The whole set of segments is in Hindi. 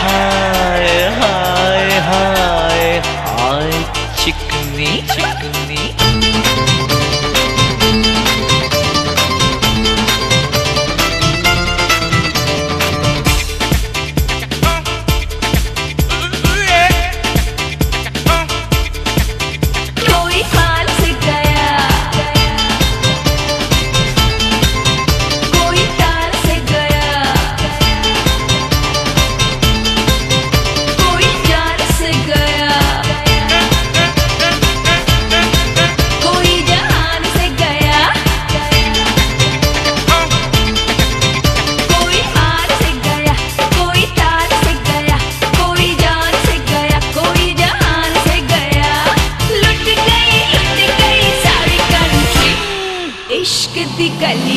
हाय हाय हाय हाय। चिकनी चिकनी।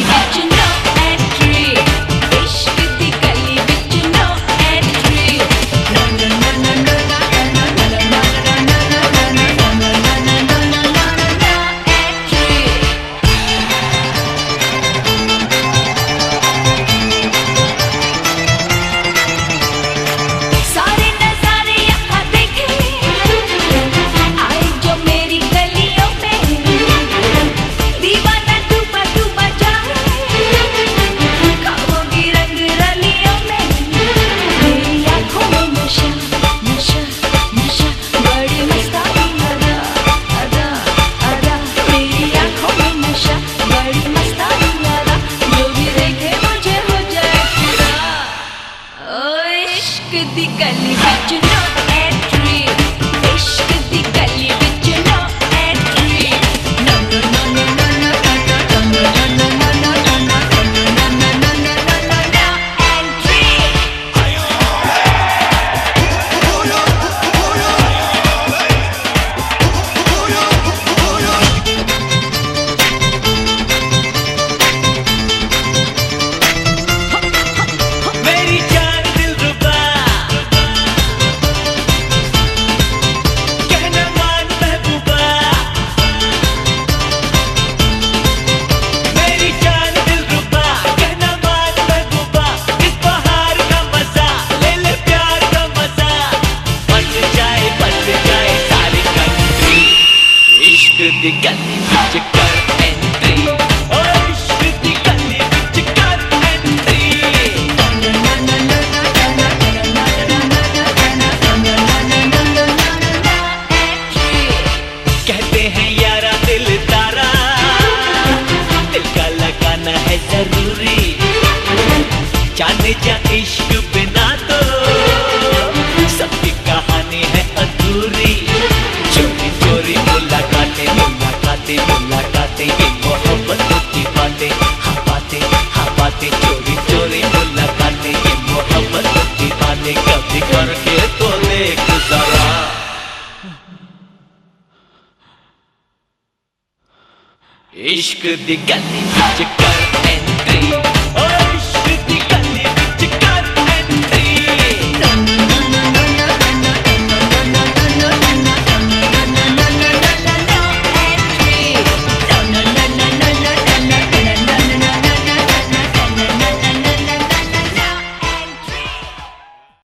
that you know जाना है ज़रूरी। जाने जा इश्क बिना तो सबकी कहानी है अधूरी। चोरी चोरी, मुलाकाते मुलाकाते मुलाकाते, ये मोहब्बत की बातें हाँ बातें हाँ बातें, चोरी चोरी, मुलाकाते, ये मोहब्बत की बातें, कभी करके तो देख इश्क दी गली